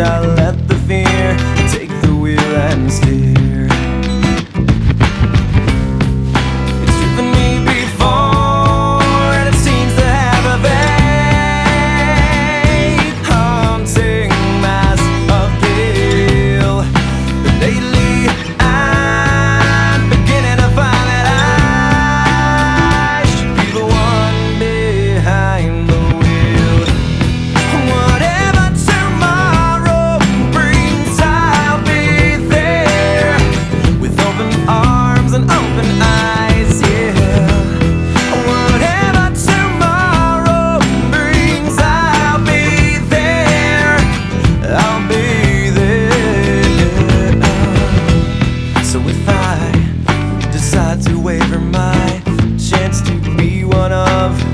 I let the fear take the wheel and steer. to waver my chance to be one of